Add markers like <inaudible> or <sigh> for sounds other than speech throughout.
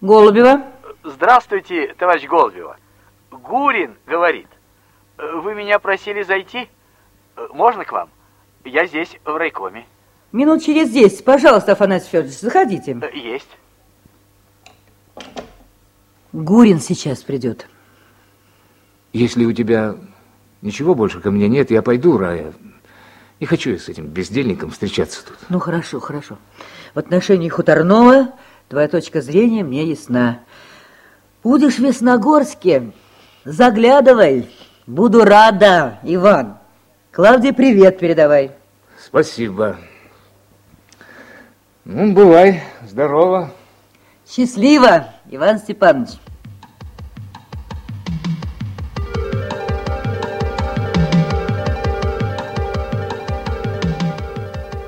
Голубева. Здравствуйте, товарищ Голубева. Гурин говорит. Вы меня просили зайти? Можно к вам? Я здесь, в райкоме. Минут через десять, пожалуйста, Афанасий Федорович, заходите. Есть. Гурин сейчас придет. Если у тебя ничего больше ко мне нет, я пойду, Рая. Не хочу я с этим бездельником встречаться тут. Ну, хорошо, хорошо. В отношении Хуторнова твоя точка зрения мне ясна. Будешь в Весногорске, заглядывай. Буду рада, Иван. Клавдии привет передавай. Спасибо. Ну, бывай. Здорово. Счастливо, Иван Степанович.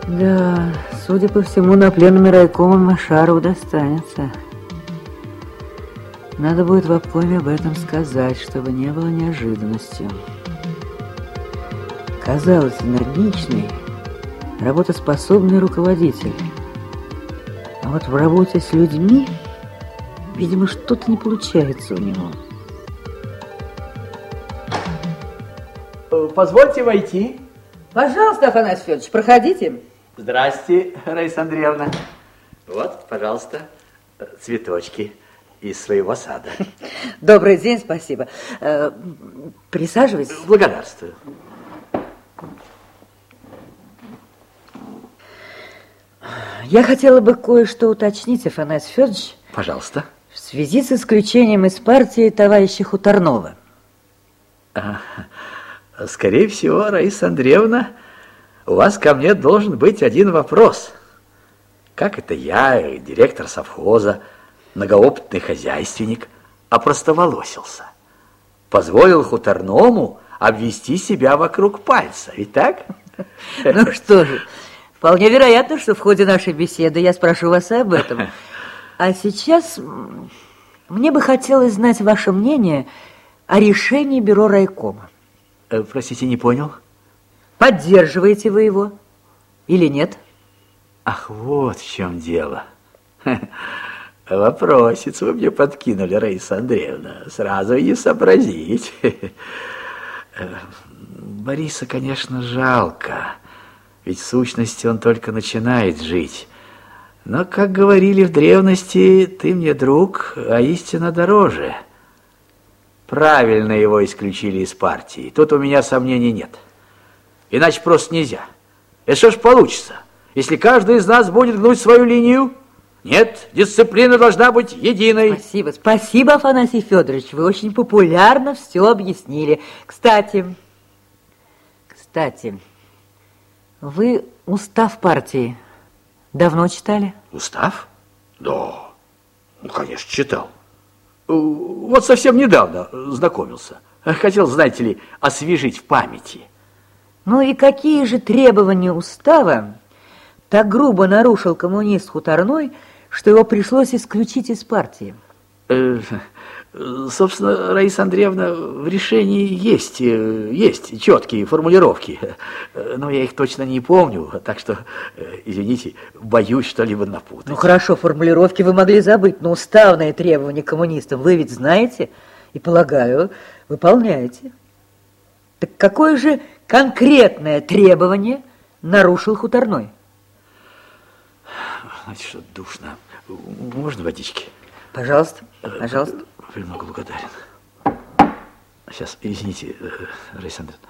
Да, судя по всему, на пленуме райкома Машарову достанется. Надо будет в обкоме об этом сказать, чтобы не было неожиданностью. Казалось, энергичный, работоспособный руководитель. А вот в работе с людьми, видимо, что-то не получается у него. Позвольте войти. Пожалуйста, Афанасий Федорович, проходите. Здрасте, Раиса Андреевна. Вот, пожалуйста, цветочки из своего сада. <laughs> Добрый день, спасибо. Э, присаживайтесь. Благодарствую. Я хотела бы кое-что уточнить, Афанасий Федорович. Пожалуйста. В связи с исключением из партии товарища Хуторнова. А, скорее всего, Раиса Андреевна, у вас ко мне должен быть один вопрос. Как это я, директор совхоза, многоопытный хозяйственник, опростоволосился? Позволил Хуторному обвести себя вокруг пальца, ведь так? Ну что же, вполне вероятно, что в ходе нашей беседы я спрошу вас и об этом. А сейчас мне бы хотелось знать ваше мнение о решении бюро райкома. Э, простите, не понял? Поддерживаете вы его или нет? Ах, вот в чем дело. <laughs> Вопросец вы мне подкинули, Раиса Андреевна. Сразу и не сообразить. <laughs> Бориса, конечно, жалко. Ведь в сущности он только начинает жить. Но, как говорили в древности, ты мне друг, а истина дороже. Правильно его исключили из партии. Тут у меня сомнений нет. Иначе просто нельзя. Это что ж получится, если каждый из нас будет гнуть свою линию? Нет, дисциплина должна быть единой. Спасибо, спасибо, Афанасий Федорович. Вы очень популярно все объяснили. Кстати, кстати, вы устав партии давно читали? Устав? Да, ну, конечно, читал. Вот совсем недавно знакомился. Хотел, знаете ли, освежить в памяти. Ну и какие же требования устава так грубо нарушил коммунист Хуторной, что его пришлось исключить из партии? Э, собственно, Раиса Андреевна, в решении есть, э, есть четкие формулировки, но я их точно не помню, так что, э, извините, боюсь что-либо напутать. Ну хорошо, формулировки вы могли забыть, но уставные требования коммунистам вы ведь знаете и, полагаю, выполняете. Так какое же конкретное требование нарушил Хуторной? Знаете, что душно. Можно водички? Пожалуйста, пожалуйста. Премного благодарен. Сейчас, извините, Раиса Андреевна.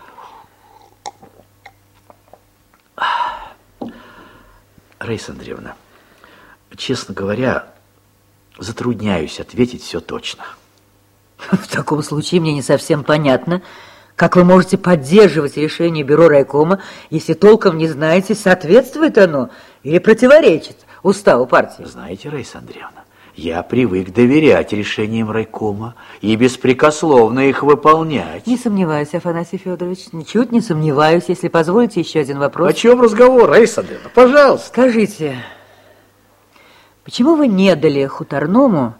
Раиса Андреевна, честно говоря, затрудняюсь ответить все точно. В таком случае мне не совсем понятно, как вы можете поддерживать решение бюро райкома, если толком не знаете, соответствует оно или противоречит уставу партии? Знаете, Раиса Андреевна, я привык доверять решениям райкома и беспрекословно их выполнять. Не сомневаюсь, Афанасий Федорович, ничуть не сомневаюсь, если позволите еще один вопрос. О чем разговор, Раиса Андреевна? Пожалуйста. Скажите, почему вы не дали Хуторному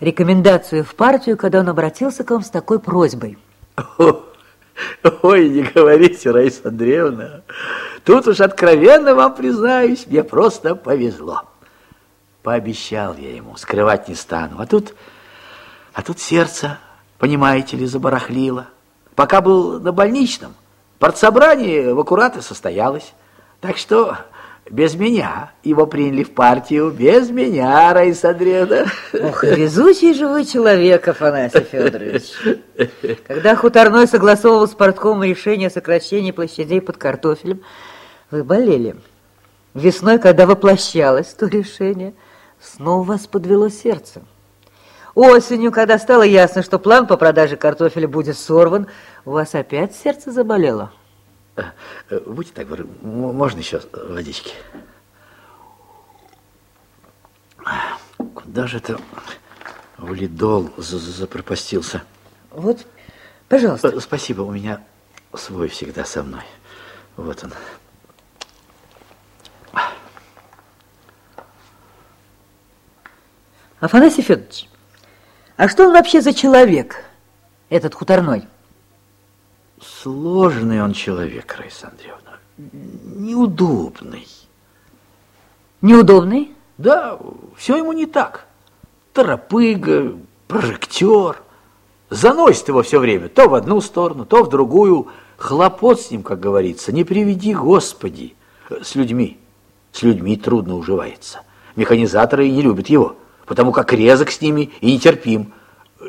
рекомендацию в партию, когда он обратился к вам с такой просьбой? <laughs> <laughs> Ой, не говорите, Раиса Андреевна. Тут уж откровенно вам признаюсь, мне просто повезло. Пообещал я ему, скрывать не стану. А тут, а тут сердце, понимаете ли, забарахлило. Пока был на больничном, партсобрание в аккурате состоялось. Так что без меня его приняли в партию. Без меня, Раиса Андреевна. Ох, везучий же вы человек, Афанасий Федорович. Когда Хуторной согласовывал с партком решение о сокращении площадей под картофелем, вы болели. Весной, когда воплощалось то решение, снова вас подвело сердце. Осенью, когда стало ясно, что план по продаже картофеля будет сорван, у вас опять сердце заболело. Э, будьте так добры, можно еще водички? Куда же это валидол запропастился? Вот, пожалуйста. Э, спасибо, у меня свой всегда со мной. Вот он. Афанасий Федорович, а что он вообще за человек, этот хуторной? Сложный он человек, Раиса Андреевна. Неудобный. Неудобный? Да, все ему не так. Торопыга, прожектор. Заносит его все время то в одну сторону, то в другую. Хлопот с ним, как говорится, не приведи, Господи. С людьми. С людьми трудно уживается. Механизаторы не любят его, потому как резок с ними и нетерпим.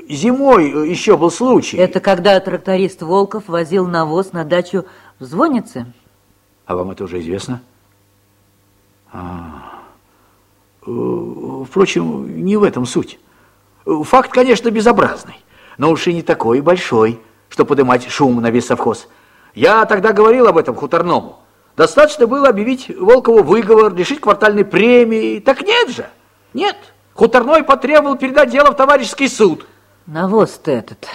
Зимой еще был случай. Это когда тракторист Волков возил навоз на дачу в Звонице? А вам это уже известно? А, э, впрочем, не в этом суть. Факт, конечно, безобразный, но уж и не такой большой, что поднимать шум на весь совхоз. Я тогда говорил об этом хуторному. Достаточно было объявить Волкову выговор, лишить квартальной премии. Так нет же, нет. Хуторной потребовал передать дело в товарищеский суд. Навоз-то этот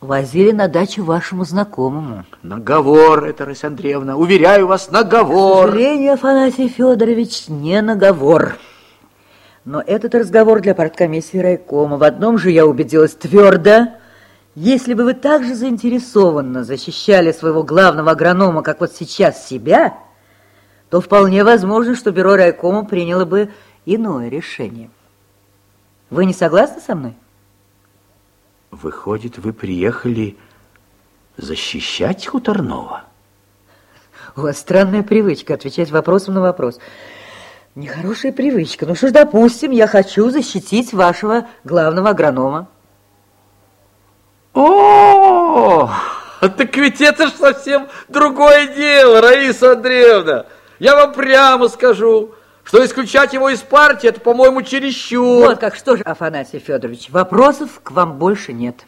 возили на дачу вашему знакомому. Наговор это, Раиса Андреевна, уверяю вас, наговор. К сожалению, Афанасий Федорович, не наговор. Но этот разговор для парткомиссии райкома. В одном же я убедилась твердо. Если бы вы так же заинтересованно защищали своего главного агронома, как вот сейчас себя, то вполне возможно, что бюро райкома приняло бы иное решение. Вы не согласны со мной? Выходит, вы приехали защищать Хуторнова? У вас странная привычка отвечать вопросом на вопрос. Нехорошая привычка. Ну что ж, допустим, я хочу защитить вашего главного агронома. О, так ведь это ж совсем другое дело, Раиса Андреевна. Я вам прямо скажу, что исключать его из партии, это, по-моему, чересчур. Вот как, что же, Афанасий Федорович, вопросов к вам больше нет.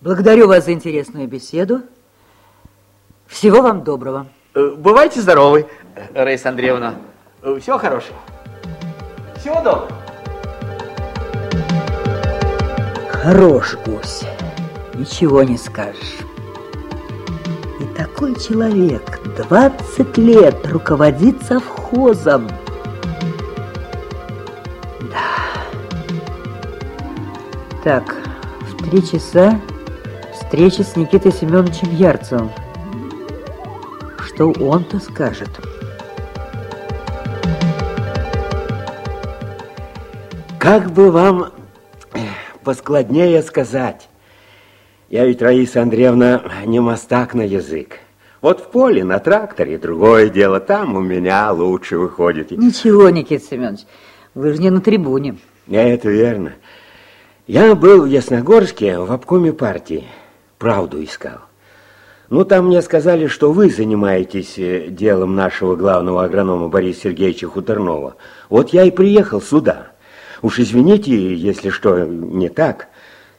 Благодарю вас за интересную беседу. Всего вам доброго. Э, бывайте здоровы, Раиса Андреевна. Э, всего хорошего. Всего доброго. Хорош гусь, ничего не скажешь. И такой человек 20 лет руководит совхозом. Так, в три часа встреча с Никитой Семеновичем Ярцевым. Что он-то скажет? Как бы вам поскладнее сказать? Я ведь, Раиса Андреевна, не мастак на язык. Вот в поле, на тракторе, другое дело. Там у меня лучше выходит. Ничего, Никита Семенович, вы же не на трибуне. Это верно. Я был в Ясногорске в обкоме партии. Правду искал. Ну, там мне сказали, что вы занимаетесь э, делом нашего главного агронома Бориса Сергеевича Хуторнова. Вот я и приехал сюда. Уж извините, если что не так,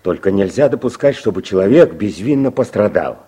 только нельзя допускать, чтобы человек безвинно пострадал.